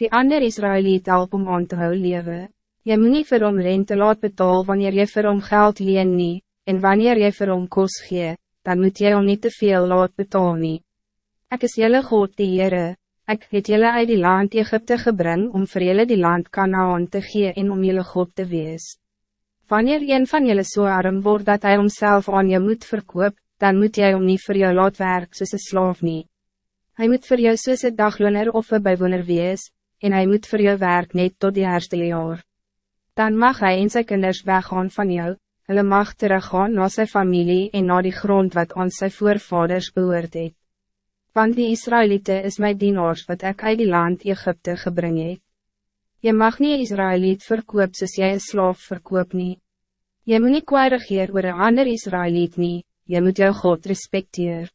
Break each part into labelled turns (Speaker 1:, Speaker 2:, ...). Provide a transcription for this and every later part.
Speaker 1: Die ander Israëliet help om aan te hou lewe. Jy moet nie vir hom rente laat betaal wanneer jy vir hom geld leen nie, en wanneer jy vir hom kos gee, dan moet jy hom niet te veel laat betaal nie. Ek is jelle God die Heere, ek het jelle uit die land Egypte gebring om vir jelle die land Kanaan te gee en om jelle God te wees. Wanneer een van jelle so arm wordt dat hij homself aan je moet verkoop, dan moet jy hom niet voor jou laat werk soos een slaaf nie. Hy moet voor jou soos een dagloner of een bijwoner wees, en hij moet voor jou werk net tot die eerste jaar. Dan mag hij en sy kinders weggaan van jou, hulle mag teruggaan na sy familie en na die grond wat aan sy voorvaders behoort het. Want die Israëlieten is mijn dienaars wat ik uit die land Egypte gebring het. Je mag niet Israëliet verkoop soos jy een slaaf verkoop nie. Je moet niet kwaai regeer oor een ander Israëliet nie, je moet jou God respecteer.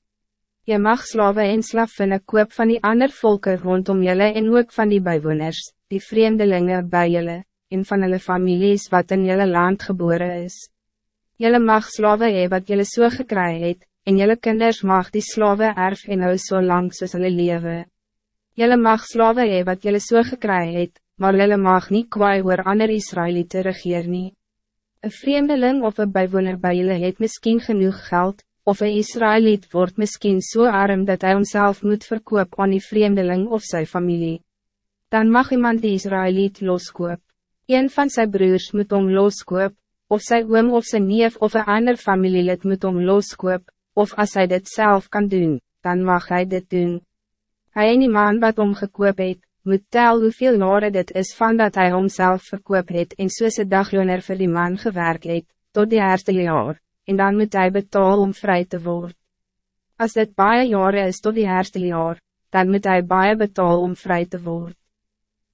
Speaker 1: Je mag slaven en slavinnen koop van die ander volken rondom jullie en ook van die bijwoners, die vreemdelingen bij jullie, en van hulle families wat in jullie land geboren is. Jullie mag slaven hee wat jullie so gekry het, en jullie kinders mag die slaven erf en hou so lang soos hulle lewe. Jullie mag slaven hee wat jullie so gekry het, maar jullie mag niet kwaai oor ander Israëlieten regeer nie. Een vreemdeling of een bijwoner bij jullie het misschien genoeg geld, of een Israëliet wordt misschien zo so arm dat hij homself moet verkoop aan die vreemdeling of zijn familie. Dan mag iemand die Israëliet loskoop. Een van zijn broers moet om loskoop, of zijn oom of zijn neef of een ander familielid moet om loskoop, of als hij dit zelf kan doen, dan mag hij dit doen. Hij en die man wat omgekoop het, moet tel hoeveel jaren dit is van dat hij homself verkoop het en soos een dagloner vir die man gewerkt het, tot die eerste jaar, en dan moet hij betaal om vrij te worden. Als dit baie jaren is tot die eerste jaar, dan moet hij baie betaal om vrij te worden.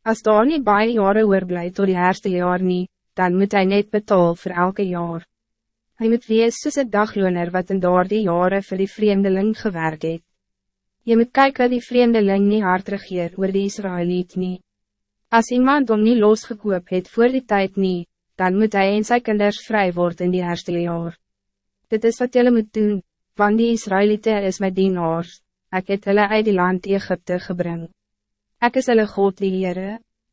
Speaker 1: Als daar niet baie jaren oorblij tot die eerste jaar niet, dan moet hij net betaal voor elke jaar. Hij moet wees soos een dagloner wat in daar die jaren vir die vreemdeling gewerkt het. Je moet kijken dat die vreemdeling niet hard regeer oor die Israëliet nie. As iemand om niet losgekoop het voor die tijd niet, dan moet hij en sy kinders vrij worden in die eerste jaar. Dit is wat jullie moet doen, want die Israëlieten is mijn dienaars, ek het hulle uit die land Egypte gebring. Ek is hulle God die Heere.